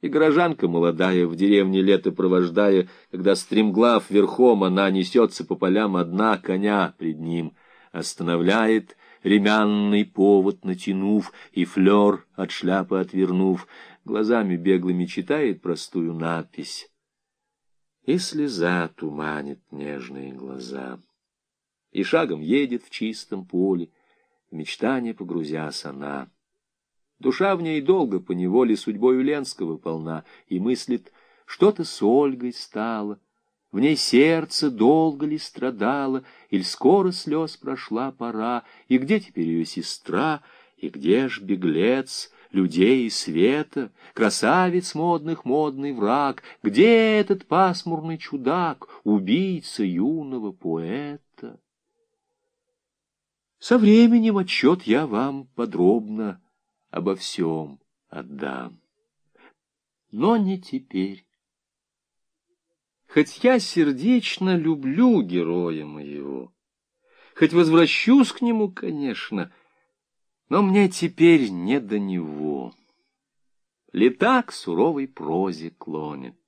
И горожанка молодая, в деревне лето провождая, когда стремглав верхом она несется по полям одна, коня пред ним остановляет, ремянный повод натянув и флер от шляпы отвернув, глазами беглыми читает простую надпись. И слеза туманит нежные глаза. И шагом едет в чистом поле, в мечтание погрузясь она. Душа в ней долго по неволе судьбою Ленского полна, и мыслит, что-то с Ольгой стало. В ней сердце долго ли страдало, или скоро слез прошла пора, и где теперь ее сестра, и где ж беглец людей и света, красавец модных модный враг, где этот пасмурный чудак, убийца юного поэта? Со временем отчет я вам подробно обо всем отдам. Но не теперь. Хоть я сердечно люблю героя моего, хоть возвращусь к нему, конечно, но мне теперь не до него. Лета к суровой прозе клонит,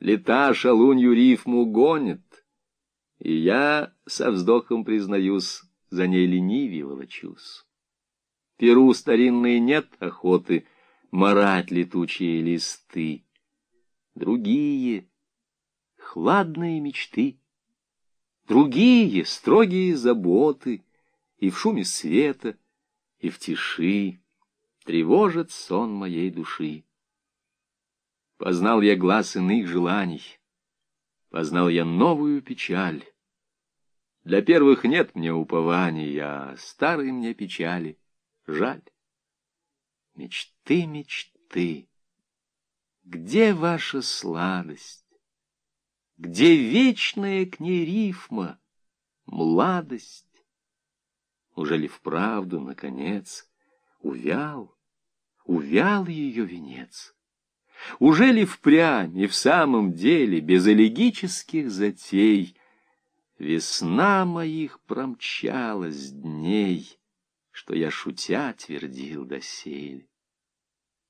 лета шалунью рифму гонит, и я со вздохом признаюсь, за ней ленивее волочусь. Перу старинной нет охоты марать летучие листы. Другие — хладные мечты, другие — строгие заботы, и в шуме света, и в тиши тревожит сон моей души. Познал я глаз иных желаний, познал я новую печаль. Для первых нет мне упований, а старой мне печали — жаль. Мечты, мечты, где ваша сладость? Где вечная к ней рифма, младость? Уже ли вправду, наконец, увял, увял ее венец? Уже ли впрямь и в самом деле, без элегических затей, Весна моих промчалась дней, что я, шутя, твердил доселе.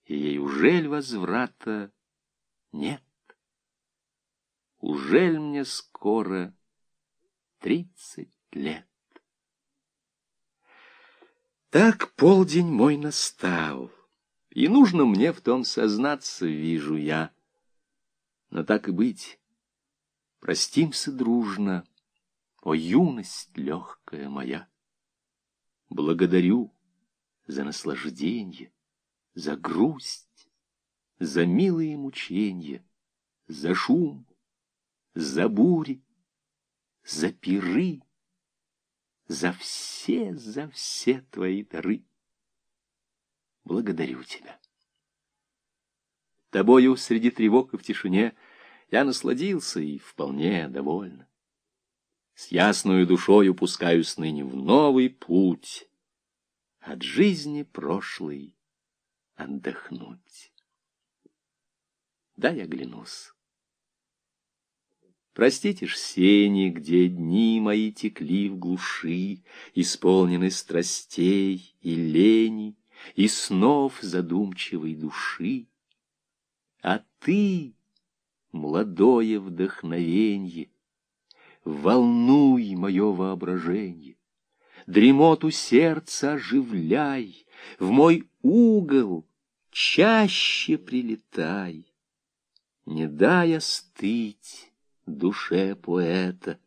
И ей ужель возврата нет? Ужель мне скоро тридцать лет? Так полдень мой настал, и нужно мне в том сознаться, вижу я. Но так и быть, простимся дружно, о юность легкая моя. Благодарю за наслаждение, за грусть, за милые мучения, за шум, за бури, за пиры, за все, за все твои дары. Благодарю тебя. Тобою среди тревог и в тишине я насладился и вполне довольна. С ясною душою пускаюсь ныне в новый путь, От жизни прошлой отдохнуть. Дай оглянусь. Простите ж сени, где дни мои текли в глуши, Исполнены страстей и лени, И снов задумчивой души. А ты, молодое вдохновенье, волнуй мое воображение, Дремоту сердца оживляй, В мой угол чаще прилетай. Не дай остыть душе поэта,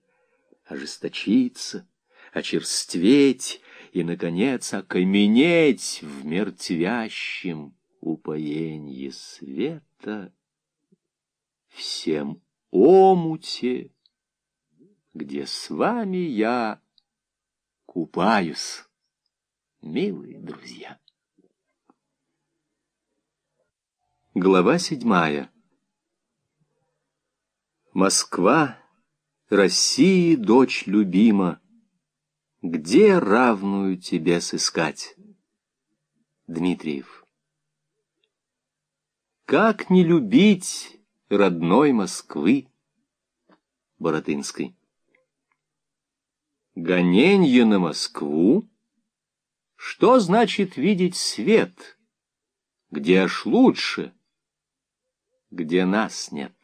Ожесточиться, очерстветь И, наконец, окаменеть В мертвящем упоенье света. Всем омуте где с вами я купаюсь, милые друзья. Глава седьмая. Москва, России, дочь любима, где равную тебе сыскать? Дмитриев. Как не любить родной Москвы? Боротынской. Гоненье на Москву? Что значит видеть свет? Где аж лучше? где нас нет.